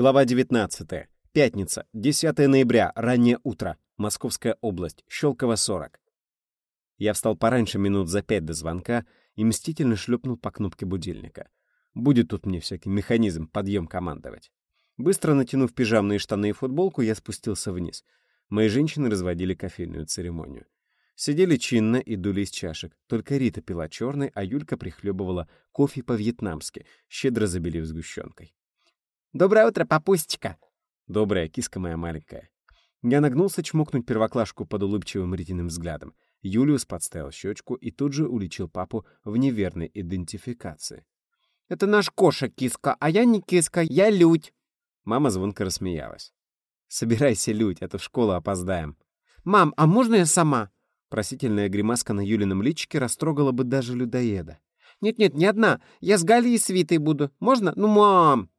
Глава 19. Пятница, 10 ноября, раннее утро. Московская область, Щелково, 40. Я встал пораньше минут за пять до звонка и мстительно шлепнул по кнопке будильника. Будет тут мне всякий механизм подъем командовать. Быстро натянув пижамные штаны и футболку, я спустился вниз. Мои женщины разводили кофейную церемонию. Сидели чинно и дули из чашек. Только Рита пила черный, а Юлька прихлебывала кофе по-вьетнамски, щедро забелив сгущенкой. «Доброе утро, папустика!» «Добрая киска моя маленькая». Я нагнулся чмокнуть первоклашку под улыбчивым Ритиным взглядом. Юлиус подставил щечку и тут же уличил папу в неверной идентификации. «Это наш Коша, киска, а я не киска, я Людь!» Мама звонко рассмеялась. «Собирайся, Людь, а то в школу опоздаем». «Мам, а можно я сама?» Просительная гримаска на Юлином личике растрогала бы даже людоеда. «Нет-нет, не одна. Я с Галей и Свитой буду. Можно? Ну, мам!»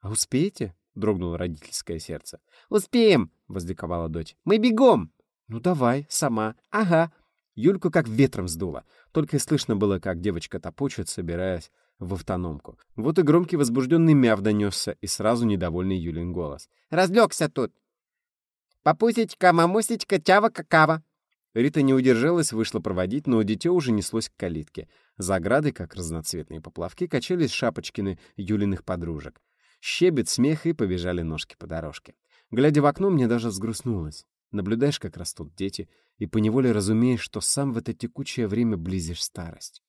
«А успеете?» — дрогнуло родительское сердце. «Успеем!» — возликовала дочь. «Мы бегом!» «Ну давай, сама». «Ага». Юльку как ветром сдуло. Только и слышно было, как девочка топочет, собираясь в автономку. Вот и громкий возбужденный мяв донесся, и сразу недовольный Юлин голос. «Разлегся тут!» «Папусечка, мамусечка, чава-какава!» Рита не удержалась, вышла проводить, но дитё уже неслось к калитке. За оградой, как разноцветные поплавки, качались шапочкины Юлиных подружек. Щебет, смех и побежали ножки по дорожке. Глядя в окно, мне даже взгрустнулось. Наблюдаешь, как растут дети, и поневоле разумеешь, что сам в это текучее время близишь старость.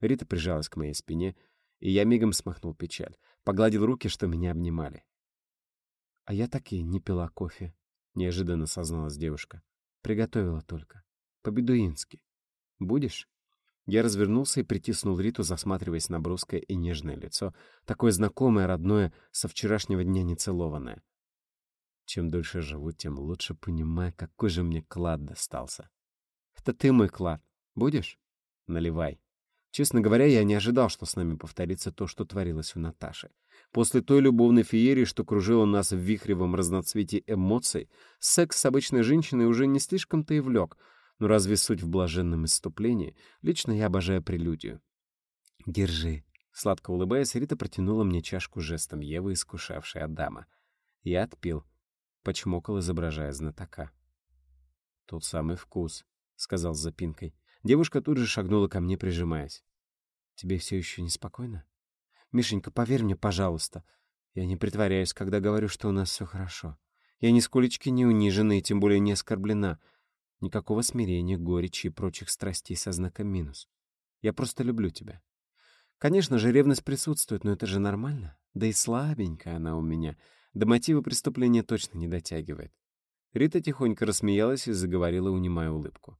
Рита прижалась к моей спине, и я мигом смахнул печаль, погладил руки, что меня обнимали. «А я так и не пила кофе», — неожиданно созналась девушка. «Приготовила только. По-бедуински. Будешь?» Я развернулся и притиснул Риту, засматриваясь на брусское и нежное лицо, такое знакомое, родное, со вчерашнего дня нецелованное. Чем дольше живу, тем лучше понимаю, какой же мне клад достался. Это ты мой клад. Будешь? Наливай. Честно говоря, я не ожидал, что с нами повторится то, что творилось у Наташи. После той любовной феерии, что кружила нас в вихревом разноцветии эмоций, секс с обычной женщиной уже не слишком-то и влек. Но разве суть в блаженном исступлении? Лично я обожаю прелюдию. «Держи». Сладко улыбаясь, Рита протянула мне чашку жестом Евы, искушавшей Адама. Я отпил. Почмокал, изображая знатока. «Тот самый вкус», — сказал с запинкой. Девушка тут же шагнула ко мне, прижимаясь. «Тебе все еще неспокойно? Мишенька, поверь мне, пожалуйста. Я не притворяюсь, когда говорю, что у нас все хорошо. Я нисколечки не унижена и тем более не оскорблена. Никакого смирения, горечи и прочих страстей со знаком минус. Я просто люблю тебя. Конечно же, ревность присутствует, но это же нормально. Да и слабенькая она у меня — до мотива преступления точно не дотягивает. Рита тихонько рассмеялась и заговорила, унимая улыбку.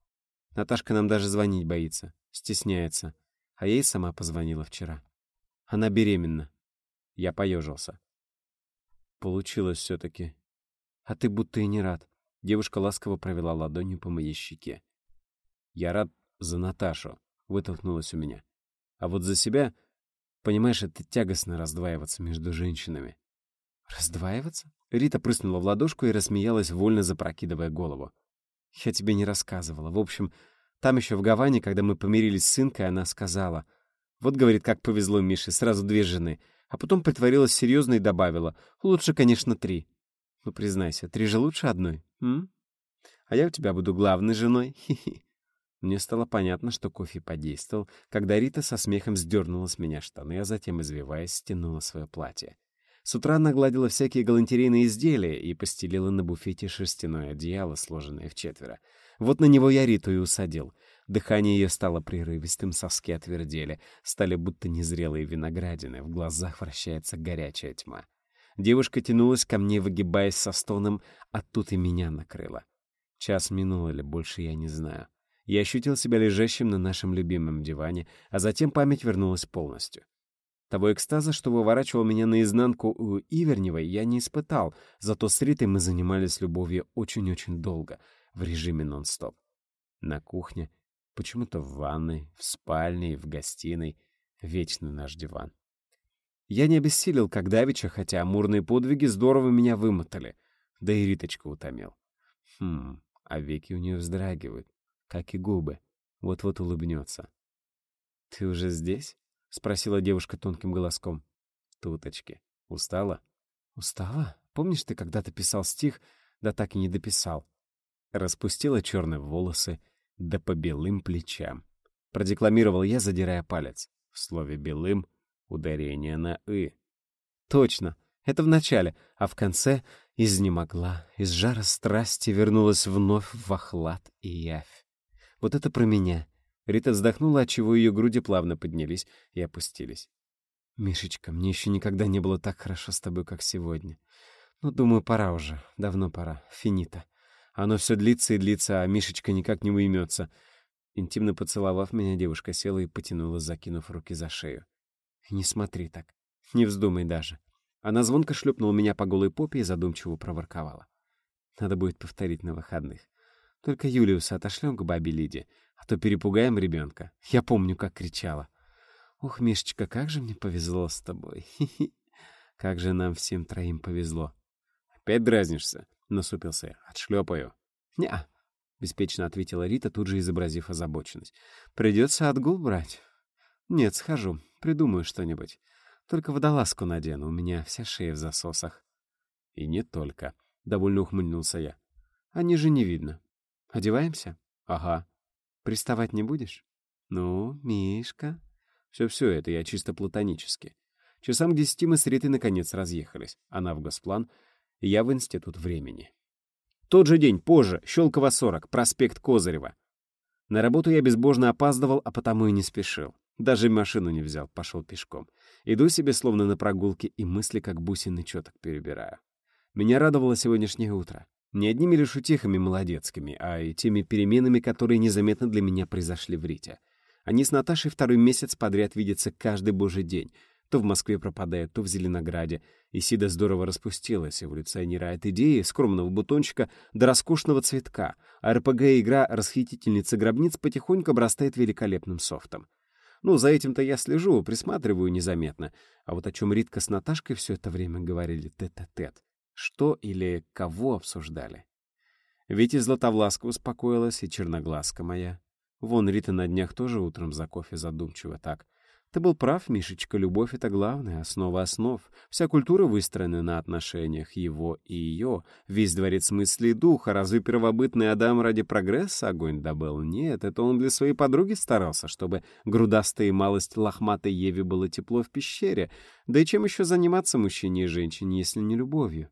Наташка нам даже звонить боится, стесняется. А ей сама позвонила вчера. Она беременна. Я поежился. Получилось все-таки. А ты будто и не рад. Девушка ласково провела ладонью по моей щеке. Я рад за Наташу, вытолкнулась у меня. А вот за себя, понимаешь, это тягостно раздваиваться между женщинами. «Раздваиваться?» Рита прыснула в ладошку и рассмеялась, вольно запрокидывая голову. «Я тебе не рассказывала. В общем, там еще в Гаване, когда мы помирились с сынкой, она сказала. Вот, говорит, как повезло Мише, сразу две жены. А потом притворилась серьезно и добавила. Лучше, конечно, три. Ну, признайся, три же лучше одной, м? А я у тебя буду главной женой. Хи-хи. Мне стало понятно, что кофе подействовал, когда Рита со смехом сдернула с меня штаны, а затем, извиваясь, стянула свое платье. С утра нагладила всякие галантерейные изделия и постелила на буфете шерстяное одеяло, сложенное в четверо. Вот на него я Риту и усадил. Дыхание ее стало прерывистым, соски отвердели, стали будто незрелые виноградины, в глазах вращается горячая тьма. Девушка тянулась ко мне, выгибаясь со стоном, а тут и меня накрыло. Час минул или больше, я не знаю. Я ощутил себя лежащим на нашем любимом диване, а затем память вернулась полностью. Того экстаза, что выворачивал меня наизнанку у Иверневой, я не испытал, зато с Ритой мы занимались любовью очень-очень долго, в режиме нон-стоп. На кухне, почему-то в ванной, в спальне и в гостиной. Вечный наш диван. Я не обессилел, как давеча, хотя амурные подвиги здорово меня вымотали. Да и Риточка утомил. Хм, а веки у нее вздрагивают, как и губы. Вот-вот улыбнется. «Ты уже здесь?» — спросила девушка тонким голоском. «Туточки. Устала?» Устала? Помнишь, ты когда-то писал стих, да так и не дописал? Распустила черные волосы, да по белым плечам. Продекламировал я, задирая палец. В слове «белым» ударение на «ы». Точно, это в начале, а в конце изнемогла, из жара страсти вернулась вновь в охлад и явь. Вот это про меня. Рита вздохнула, отчего ее груди плавно поднялись и опустились. «Мишечка, мне еще никогда не было так хорошо с тобой, как сегодня. Ну, думаю, пора уже. Давно пора. Финита. Оно все длится и длится, а Мишечка никак не уймется. Интимно поцеловав меня, девушка села и потянула, закинув руки за шею. «Не смотри так. Не вздумай даже». Она звонко шлепнула меня по голой попе и задумчиво проворковала. «Надо будет повторить на выходных. Только Юлиуса отошлем к бабе Лиде, а то перепугаем ребенка. Я помню, как кричала. Ух, Мишечка, как же мне повезло с тобой. Как же нам всем троим повезло. Опять дразнишься? Насупился я. Отшлепаю. Неа, беспечно ответила Рита, тут же изобразив озабоченность. Придется отгул брать. Нет, схожу, придумаю что-нибудь. Только водолазку надену, у меня вся шея в засосах. И не только. Довольно ухмыльнулся я. А ниже не видно. Одеваемся? Ага. Приставать не будешь? Ну, Мишка... Все-все это я чисто платонически. Часам к десяти мы с Ритой наконец разъехались. Она в госплан, я в институт времени. Тот же день, позже, Щелково 40, проспект Козырева. На работу я безбожно опаздывал, а потому и не спешил. Даже машину не взял, пошел пешком. Иду себе словно на прогулке, и мысли как бусины чёток перебираю. Меня радовало сегодняшнее утро. Не одними лишь утехами молодецкими, а и теми переменами, которые незаметно для меня произошли в Рите. Они с Наташей второй месяц подряд видятся каждый божий день. То в Москве пропадает, то в Зеленограде. Исида здорово распустилась, эволюционирует идеи скромного бутончика до роскошного цветка, а РПГ-игра «Расхитительница гробниц» потихоньку обрастает великолепным софтом. Ну, за этим-то я слежу, присматриваю незаметно. А вот о чем Ритка с Наташкой все это время говорили тет-а-тет. -тет. Что или кого обсуждали? Ведь и Златовласка успокоилась, и Черноглазка моя. Вон Рита на днях тоже утром за кофе задумчиво так. Ты был прав, Мишечка, любовь — это главная основа основ. Вся культура выстроена на отношениях его и ее. Весь дворец мысли и духа. Разве первобытный Адам ради прогресса огонь добыл? Нет, это он для своей подруги старался, чтобы грудастой и малость лохматой Еве было тепло в пещере. Да и чем еще заниматься мужчине и женщине, если не любовью?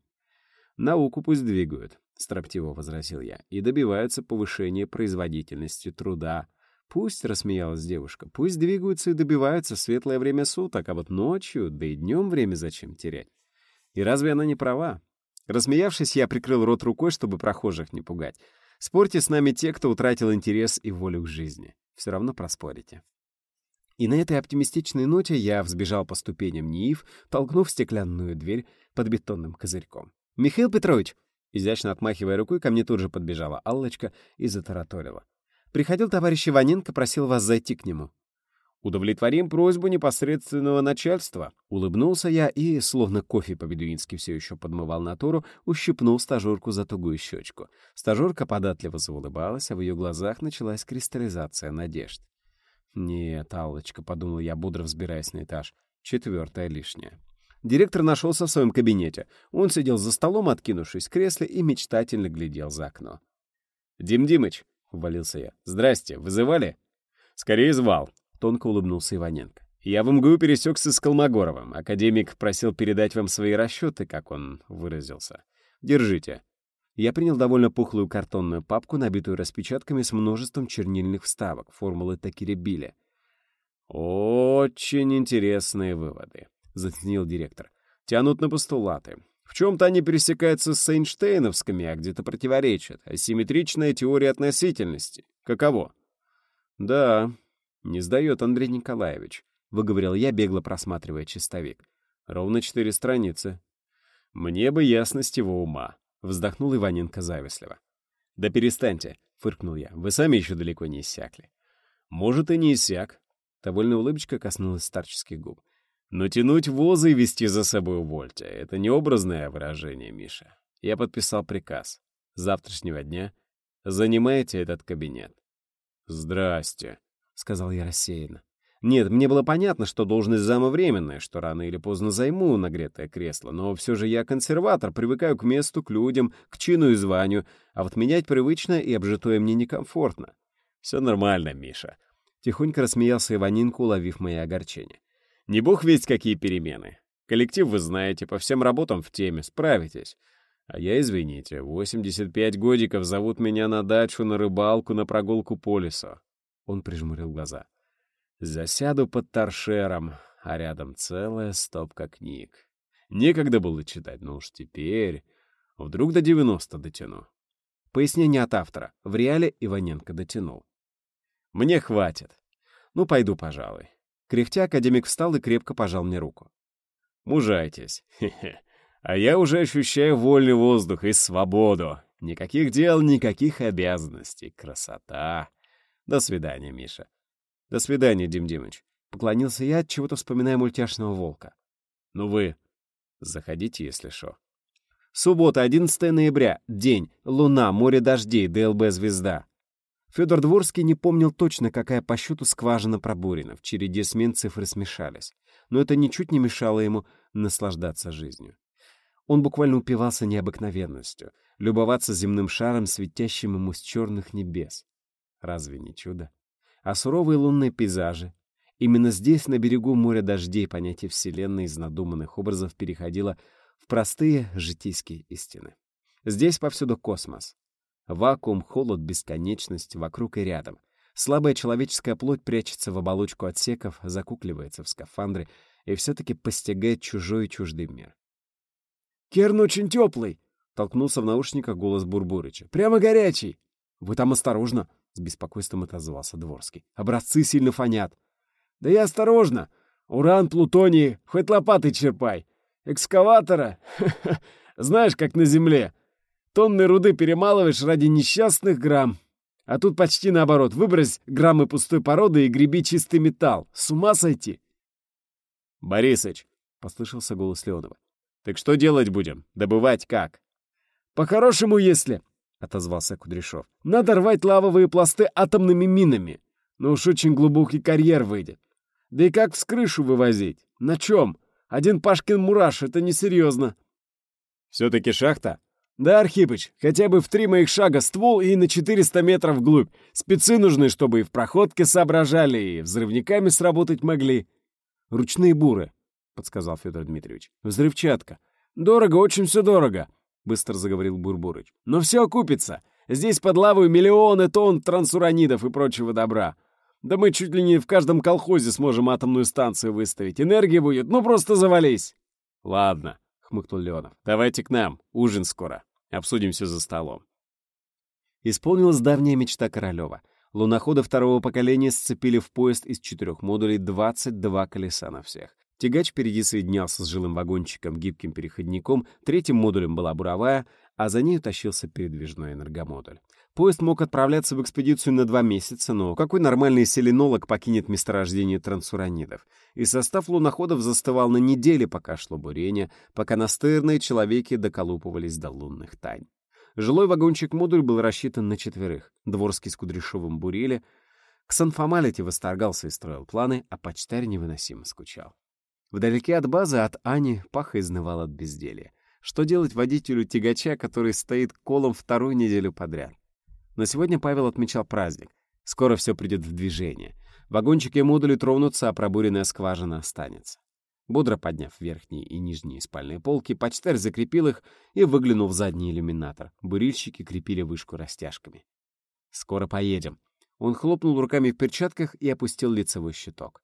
Науку пусть двигают. — строптиво возразил я, — «и добиваются повышения производительности труда». «Пусть», — рассмеялась девушка, — «пусть двигаются и добиваются светлое время суток, а вот ночью, да и днем время зачем терять?» И разве она не права? Рассмеявшись, я прикрыл рот рукой, чтобы прохожих не пугать. Спорьте с нами те, кто утратил интерес и волю к жизни. Все равно проспорите. И на этой оптимистичной ноте я взбежал по ступеням НИИФ, толкнув стеклянную дверь под бетонным козырьком. «Михаил Петрович!» Изящно отмахивая рукой, ко мне тут же подбежала Аллочка и затараторила. «Приходил товарищ Иваненко, просил вас зайти к нему». «Удовлетворим просьбу непосредственного начальства», — улыбнулся я и, словно кофе по-бедуински все еще подмывал натуру, ущипнул стажерку за тугую щечку. Стажерка податливо заулыбалась, а в ее глазах началась кристаллизация надежд. «Нет, Аллочка», — подумал я, бодро взбираясь на этаж, — «четвертая лишняя». Директор нашелся в своем кабинете. Он сидел за столом, откинувшись в кресле, и мечтательно глядел за окно. «Дим Димыч!» — увалился я. «Здрасте, вызывали?» «Скорее звал», — тонко улыбнулся Иваненко. «Я в МГУ пересекся с Колмогоровым. Академик просил передать вам свои расчеты, как он выразился. Держите». Я принял довольно пухлую картонную папку, набитую распечатками с множеством чернильных вставок, формулы Такиребиля. «Очень интересные выводы», — заценил директор. «Тянут на постулаты. В чем-то они пересекаются с Эйнштейновскими, а где-то противоречат. Асимметричная теория относительности. Каково?» «Да, не сдает Андрей Николаевич», — выговорил я, бегло просматривая чистовик. «Ровно четыре страницы». «Мне бы ясность его ума», — вздохнул Иваненко завистливо. «Да перестаньте», — фыркнул я. «Вы сами еще далеко не иссякли». «Может, и не иссяк». Довольно улыбочка коснулась старческих губ. Но тянуть возы и вести за собой увольте — это не образное выражение, Миша. Я подписал приказ. С завтрашнего дня занимайте этот кабинет. «Здрасте», — сказал я рассеянно. Нет, мне было понятно, что должность зама временная, что рано или поздно займу нагретое кресло, но все же я консерватор, привыкаю к месту, к людям, к чину и званию, а вот менять привычное и обжитое мне некомфортно. Все нормально, Миша. Тихонько рассмеялся Иваненко, уловив мои огорчения. Не бог весть какие перемены. Коллектив вы знаете, по всем работам в теме, справитесь. А я, извините, 85 годиков зовут меня на дачу, на рыбалку, на прогулку по лесу. Он прижмурил глаза. Засяду под торшером, а рядом целая стопка книг. Некогда было читать, но уж теперь... Вдруг до 90 дотяну. Пояснение от автора. В реале Иваненко дотянул. Мне хватит. Ну, пойду, пожалуй. Кряхтя, академик встал и крепко пожал мне руку. Мужайтесь. Хе-хе. А я уже ощущаю вольный воздух и свободу. Никаких дел, никаких обязанностей. Красота. До свидания, Миша. «До свидания, Дим Димыч». Поклонился я, чего-то вспоминая мультяшного волка. «Ну вы заходите, если шо». Суббота, 11 ноября. День. Луна, море дождей, ДЛБ «Звезда». Федор Дворский не помнил точно, какая по счету скважина пробурена. В череде смен цифры смешались. Но это ничуть не мешало ему наслаждаться жизнью. Он буквально упивался необыкновенностью, любоваться земным шаром, светящим ему с черных небес. Разве не чудо? а суровые лунные пейзажи. Именно здесь, на берегу моря дождей, понятие Вселенной из надуманных образов переходило в простые житейские истины. Здесь повсюду космос. Вакуум, холод, бесконечность вокруг и рядом. Слабая человеческая плоть прячется в оболочку отсеков, закукливается в скафандры и все-таки постигает чужой и чуждый мир. «Керн очень теплый!» — толкнулся в наушниках голос Бурбурыча. «Прямо горячий!» «Вы там осторожно!» — с беспокойством отозвался Дворский. «Образцы сильно фонят». «Да я осторожно! Уран, плутоний, хоть лопатой черпай! Экскаватора? Знаешь, как на Земле. Тонны руды перемалываешь ради несчастных грамм. А тут почти наоборот. Выбрось граммы пустой породы и греби чистый металл. С ума сойти!» «Борисыч!» — послышался голос Леонова. «Так что делать будем? Добывать как?» «По-хорошему, если...» — отозвался Кудряшов. «Надо рвать лавовые пласты атомными минами. Но уж очень глубокий карьер выйдет. Да и как с крышу вывозить? На чем? Один Пашкин мураш — это несерьезно». «Все-таки шахта?» «Да, Архипыч, хотя бы в три моих шага ствол и на 400 метров вглубь. Спецы нужны, чтобы и в проходке соображали, и взрывниками сработать могли». «Ручные буры», — подсказал Федор Дмитриевич. «Взрывчатка. Дорого, очень все дорого. — быстро заговорил Бурбурыч. «Но все окупится. Здесь под лавой миллионы тонн трансуранидов и прочего добра. Да мы чуть ли не в каждом колхозе сможем атомную станцию выставить. Энергия будет, ну просто завались». «Ладно», — хмыкнул Леонов. «Давайте к нам. Ужин скоро. Обсудим все за столом». Исполнилась давняя мечта Королева. Луноходы второго поколения сцепили в поезд из четырех модулей 22 колеса на всех. Тягач впереди соединялся с жилым вагончиком, гибким переходником, третьим модулем была буровая, а за ней тащился передвижной энергомодуль. Поезд мог отправляться в экспедицию на два месяца, но какой нормальный селенолог покинет месторождение трансуранидов? И состав луноходов застывал на неделе, пока шло бурение, пока настырные человеки доколупывались до лунных тайн. Жилой вагончик-модуль был рассчитан на четверых. Дворский с Кудряшовым бурили. Ксанфомалити восторгался и строил планы, а почтарь невыносимо скучал. Вдалеке от базы от Ани Паха изнывал от безделья. Что делать водителю тягача, который стоит колом вторую неделю подряд? Но сегодня Павел отмечал праздник. Скоро все придет в движение. Вагончики и модули тронутся, а пробуренная скважина останется. Бодро подняв верхние и нижние спальные полки, почтарь закрепил их и выглянул в задний иллюминатор. Бурильщики крепили вышку растяжками. «Скоро поедем». Он хлопнул руками в перчатках и опустил лицевой щиток.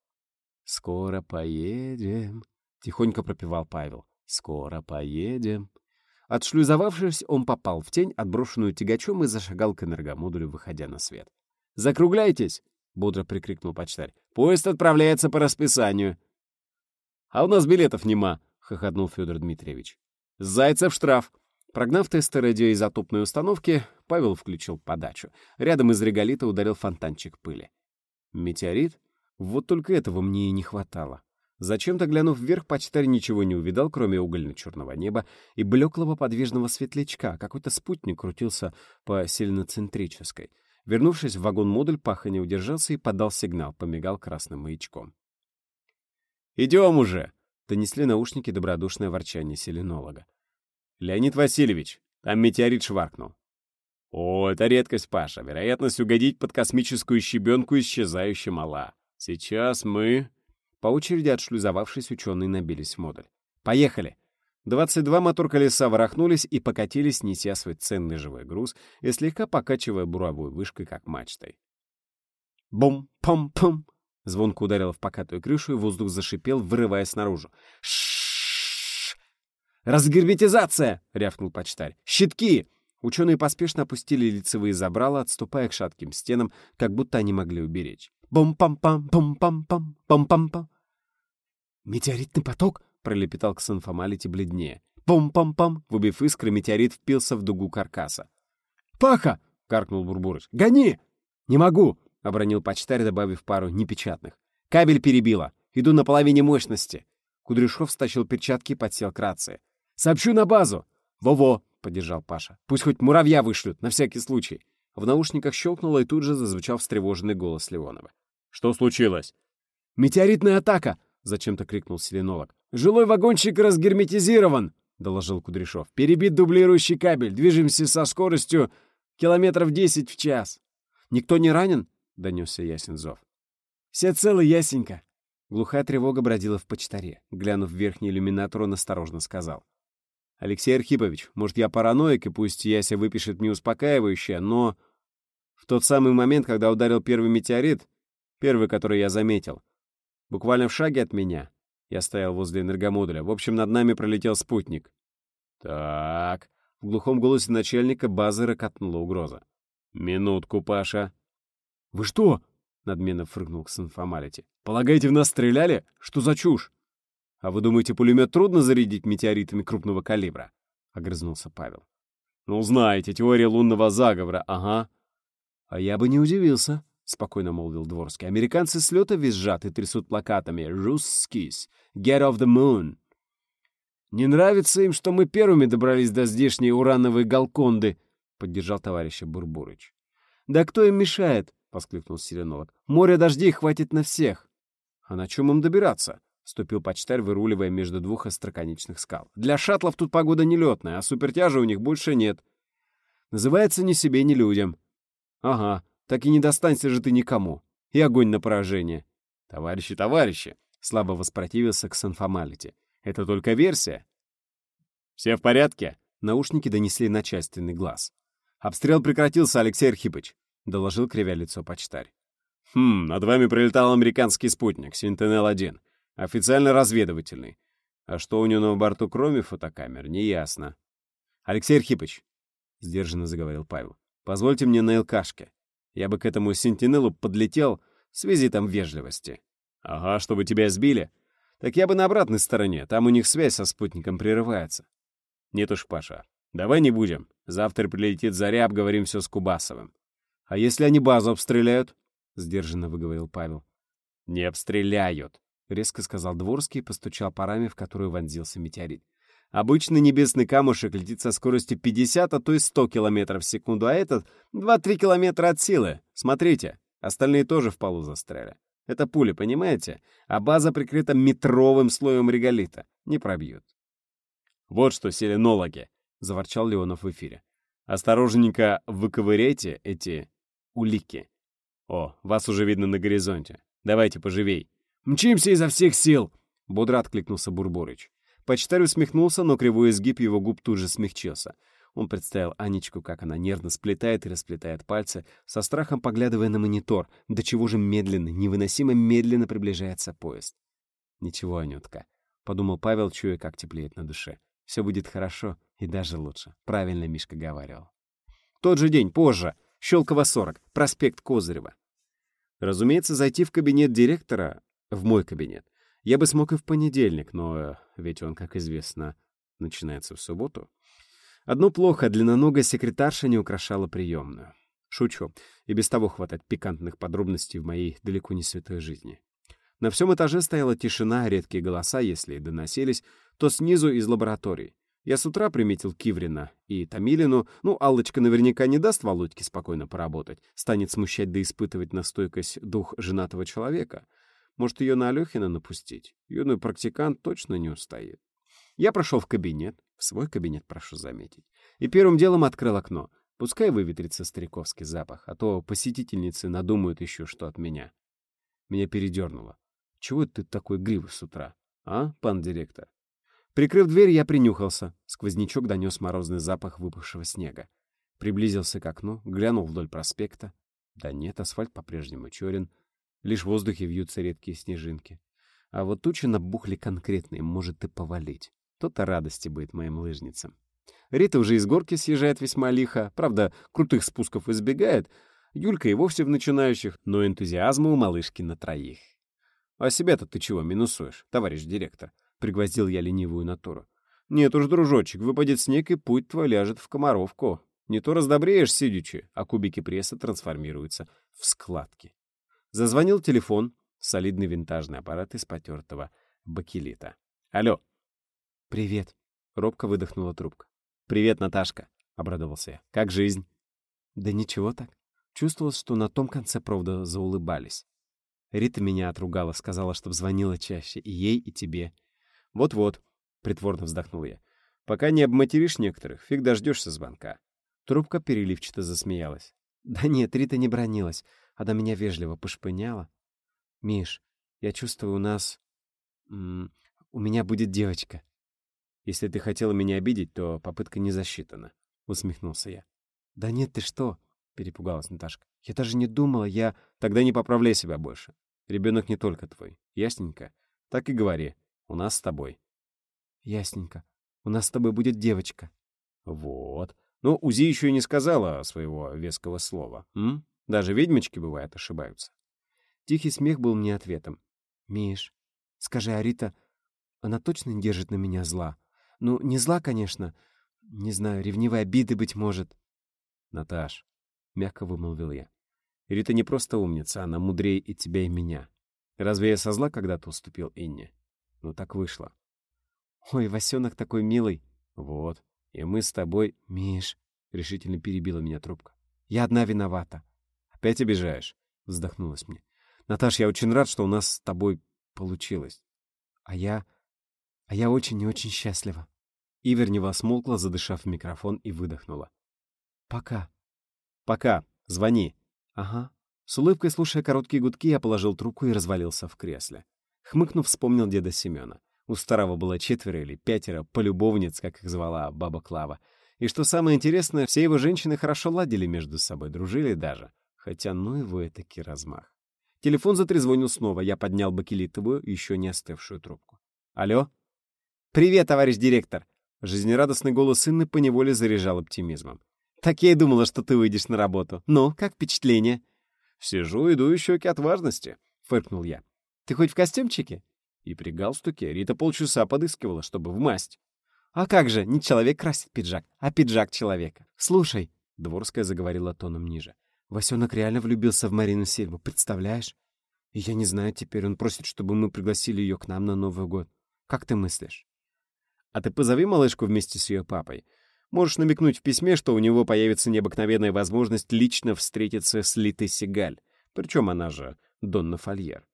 «Скоро поедем», — тихонько пропевал Павел. «Скоро поедем». Отшлюзовавшись, он попал в тень, отброшенную тягачом, и зашагал к энергомодулю, выходя на свет. «Закругляйтесь!» — бодро прикрикнул почтарь. «Поезд отправляется по расписанию». «А у нас билетов нема», — хохотнул Федор Дмитриевич. «Зайцев штраф». Прогнав тесты радиоизотопной установки, Павел включил подачу. Рядом из реголита ударил фонтанчик пыли. «Метеорит?» Вот только этого мне и не хватало. Зачем-то, глянув вверх, почтарь ничего не увидал, кроме угольно-черного неба и блеклого подвижного светлячка. Какой-то спутник крутился по селеноцентрической. Вернувшись в вагон-модуль, Паха не удержался и подал сигнал, помигал красным маячком. «Идем уже!» — донесли наушники добродушное ворчание селенолога. «Леонид Васильевич, там метеорит шваркнул». «О, это редкость, Паша. Вероятность угодить под космическую щебенку исчезающе мала. Сейчас мы...» По очереди отшлюзовавшись, ученые набились в модуль. «Поехали!» 22 мотор-колеса ворохнулись и покатились, неся свой ценный живой груз и слегка покачивая буровой вышкой, как мачтой. Бум-пам-пам! Звонко ударило в покатую крышу, и воздух зашипел, вырываясь наружу. ш «Разгерметизация!» — рявкнул почтарь. «Щитки!» Ученые поспешно опустили лицевые забрала, отступая к шатким стенам, как будто они могли уберечь. Бум-пам-пам, бум-пам-пам, бум-пам-пам. «Метеоритный поток?» пролепетал Ксанфомалити бледнее. «Пом-пом-пом!» Выбив искры, метеорит впился в дугу каркаса. «Паха!» — каркнул Бурбурыч. «Гони!» «Не могу!» — обронил почтарь, добавив пару непечатных. «Кабель перебило. Иду на половине мощности». Кудряшов стащил перчатки и подсел к рации. «Сообщу на базу!» «Во-во!» — поддержал Паша. «Пусть хоть муравья вышлют, на всякий случай». В наушниках щелкнуло, и тут же зазвучал встревоженный голос Леонова. «Что случилось?» «Метеоритная атака!» — зачем-то крикнул селенолог. «Жилой вагончик разгерметизирован», — доложил Кудряшов. «Перебит дублирующий кабель. Движемся со скоростью километров десять в час». «Никто не ранен?» — донесся ясен зов. «Все целы, ясенька». Глухая тревога бродила в почтаре. Глянув в верхний иллюминатор, он осторожно сказал. «Алексей Архипович, может, я параноик, и пусть Яся выпишет мне успокаивающее, но...» В тот самый момент, когда ударил первый метеорит, первый, который я заметил, буквально в шаге от меня, я стоял возле энергомодуля. В общем, над нами пролетел спутник. «Так...» — в глухом голосе начальника базы ракотнула угроза. «Минутку, Паша». «Вы что?» — надменно фрыгнул Ксенфомалити. «Полагаете, в нас стреляли? Что за чушь?» «А вы думаете, пулемет трудно зарядить метеоритами крупного калибра?» — огрызнулся Павел. «Ну, знаете, теория лунного заговора, ага». «А я бы не удивился», — спокойно молвил Дворский. «Американцы с лета визжат и трясут плакатами «Русскис», «Get off the moon». «Не нравится им, что мы первыми добрались до здешней урановой галконды», — поддержал товарища Бурбурыч. «Да кто им мешает?» — воскликнул Селенолог. «Море дождей хватит на всех». «А на чем им добираться?» — вступил почтарь, выруливая между двух остроконечных скал. «Для шаттлов тут погода нелетная, а супертяжа у них больше нет. Называется «ни себе, ни людям». «Ага, так и не достанься же ты никому. И огонь на поражение. Товарищи, товарищи, слабо воспротивился к Санфомалите. Это только версия. Все в порядке? Наушники донесли начальственный глаз. Обстрел прекратился, Алексей Архипыч, доложил кривя лицо почтарь. Хм, над вами пролетал американский спутник, Сентинел-1. Официально разведывательный. А что у него на борту, кроме фотокамер, неясно. Алексей Архипыч, — сдержанно заговорил Павел, — позвольте мне на ЛКшке. Я бы к этому сентинелу подлетел с визитом вежливости. Ага, чтобы тебя сбили. Так я бы на обратной стороне, там у них связь со спутником прерывается. Нет уж, Паша, давай не будем. Завтра прилетит Заря, обговорим все с Кубасовым. А если они базу обстреляют? Сдержанно выговорил Павел. Не обстреляют, резко сказал Дворский и постучал парами, в которую вонзился метеорит. Обычный небесный камушек летит со скоростью 50, а то и 100 км в секунду, а этот 2-3 км от силы. Смотрите, остальные тоже в полу застряли. Это пули, понимаете? А база прикрыта метровым слоем реголита. Не пробьют. «Вот что, селенологи!» — заворчал Леонов в эфире. «Осторожненько выковыряйте эти улики. О, вас уже видно на горизонте. Давайте поживей». «Мчимся изо всех сил!» — бодро откликнулся Бурборыч. Почтарь усмехнулся, но кривой изгиб его губ тут же смягчился. Он представил Анечку, как она нервно сплетает и расплетает пальцы, со страхом поглядывая на монитор, до чего же медленно, невыносимо медленно приближается поезд. «Ничего, Анютка», — подумал Павел, чуя, как теплеет на душе. «Все будет хорошо и даже лучше», — правильно Мишка говаривал. Тот же день, позже, Щелково 40, проспект Козырева. Разумеется, зайти в кабинет директора, в мой кабинет, я бы смог и в понедельник, но ведь он, как известно, начинается в субботу. Одно плохо, длинноногая секретарша не украшала приемную. Шучу, и без того хватает пикантных подробностей в моей далеко не святой жизни. На всем этаже стояла тишина, редкие голоса, если и доносились, то снизу из лабораторий. Я с утра приметил Киврина и Томилину. Ну, Аллочка наверняка не даст Володьке спокойно поработать. Станет смущать да испытывать на стойкость дух женатого человека. Может, ее на Алехина напустить? Юный практикант точно не устоит. Я прошел в кабинет, в свой кабинет, прошу заметить, и первым делом открыл окно. Пускай выветрится стариковский запах, а то посетительницы надумают еще что от меня. Меня передернуло. Чего ты такой гривый с утра, а, пан директор? Прикрыв дверь, я принюхался. Сквознячок донес морозный запах выпавшего снега. Приблизился к окну, глянул вдоль проспекта. Да нет, асфальт по-прежнему черен. Лишь в воздухе вьются редкие снежинки. А вот тучи набухли конкретные, может и повалить. То-то радости будет моим лыжницам. Рита уже из горки съезжает весьма лихо. Правда, крутых спусков избегает. Юлька и вовсе в начинающих, но энтузиазма у малышки на троих. А себя-то ты чего минусуешь, товарищ директор? — пригвоздил я ленивую натуру. «Нет уж, дружочек, выпадет снег, и путь твой ляжет в комаровку. Не то раздобреешь сидячи, а кубики пресса трансформируются в складки». Зазвонил телефон, солидный винтажный аппарат из потертого бакелита. «Алло!» «Привет!» — робко выдохнула трубка. «Привет, Наташка!» — обрадовался я. «Как жизнь?» «Да ничего так. Чувствовалось, что на том конце провода заулыбались. Рита меня отругала, сказала, чтобы звонила чаще и ей, и тебе. «Вот-вот», — притворно вздохнул я. «Пока не обматеришь некоторых, фиг дождешься звонка». Трубка переливчато засмеялась. «Да нет, Рита не бронилась. Она меня вежливо пошпыняла. Миш, я чувствую, у нас... У меня будет девочка». «Если ты хотела меня обидеть, то попытка не засчитана», — усмехнулся я. «Да нет, ты что?» — перепугалась Наташка. «Я даже не думала, я...» «Тогда не поправляй себя больше. Ребенок не только твой. Ясненько? Так и говори. У нас с тобой. Ясненько. У нас с тобой будет девочка. Вот. Но УЗИ еще и не сказала своего веского слова. М? Даже ведьмочки, бывает, ошибаются. Тихий смех был мне ответом. «Миш, скажи, Арита, она точно не держит на меня зла? Ну, не зла, конечно. Не знаю, ревнивой обиды, быть может». «Наташ», — мягко вымолвил я, — «Рита не просто умница, она мудрее и тебя, и меня. Разве я со зла когда-то уступил Инне? Ну так вышло. Ой, Васенок такой милый. Вот. И мы с тобой... Миш, решительно перебила меня трубка. Я одна виновата. Опять обижаешь? Вздохнулась мне. Наташ, я очень рад, что у нас с тобой получилось. А я... А я очень и очень счастлива. Ивернева смолкла, задышав в микрофон, и выдохнула. «Пока». «Пока. Звони». «Ага». С улыбкой, слушая короткие гудки, я положил трубку и развалился в кресле. Хмыкнув, вспомнил деда Семена. У старого было четверо или пятеро полюбовниц, как их звала баба Клава. И что самое интересное, все его женщины хорошо ладили между собой, дружили даже. Хотя ну его этакий размах. Телефон затрезвонил снова. Я поднял бакелитовую, еще не остывшую трубку. «Алло?» «Привет, товарищ директор!» Жизнерадостный голос Инны поневоле заряжал оптимизмом. «Так я и думала, что ты выйдешь на работу. Ну, как впечатление?» «Сижу, и щеки от важности», — фыркнул я. Ты хоть в костюмчике?» И при галстуке Рита полчаса подыскивала, чтобы в масть. «А как же, не человек красит пиджак, а пиджак человека. Слушай», — Дворская заговорила тоном ниже, «Васенок реально влюбился в Марину Сильву, представляешь? И я не знаю теперь, он просит, чтобы мы пригласили ее к нам на Новый год. Как ты мыслишь?» «А ты позови малышку вместе с ее папой. Можешь намекнуть в письме, что у него появится необыкновенная возможность лично встретиться с Литой Сигаль. Причем она же Донна Фольер.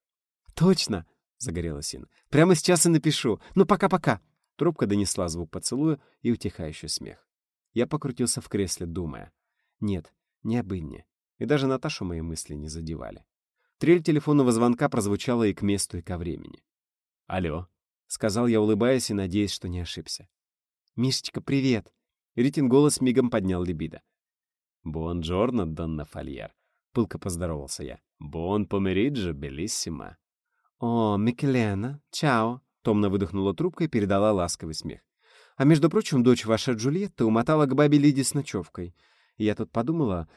«Точно!» — загорелась Инна. «Прямо сейчас и напишу. Ну, пока-пока!» Трубка донесла звук поцелуя и утихающий смех. Я покрутился в кресле, думая. Нет, не об Инне. И даже Наташу мои мысли не задевали. Трель телефонного звонка прозвучала и к месту, и ко времени. «Алло», — сказал я, улыбаясь и надеясь, что не ошибся. «Мишечка, привет!» Ритин голос мигом поднял либидо. «Буонджорно, Донна Фольер», — пылко поздоровался я. «Буон помериджо, белиссимо». «О, Микелена, чао!» — томно выдохнула трубка и передала ласковый смех. «А между прочим, дочь ваша Джульетта умотала к бабе Лиде с ночевкой. Я тут подумала,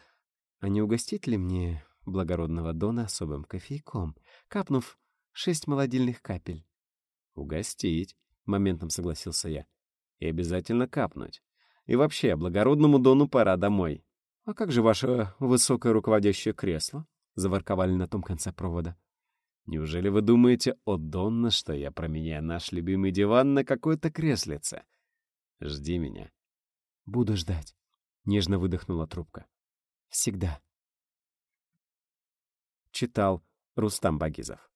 а не угостить ли мне благородного Дона особым кофейком, капнув шесть молодильных капель?» «Угостить», — моментом согласился я. «И обязательно капнуть. И вообще, благородному Дону пора домой. А как же ваше высокое руководящее кресло?» — заворковали на том конце провода. Неужели вы думаете, о Донна, что я променяю наш любимый диван на какое-то креслице? Жди меня. Буду ждать. Нежно выдохнула трубка. Всегда. Читал Рустам Багизов.